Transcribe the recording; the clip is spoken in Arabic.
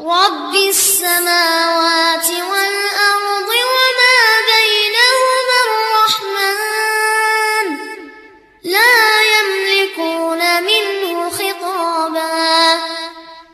رب السماوات والأرض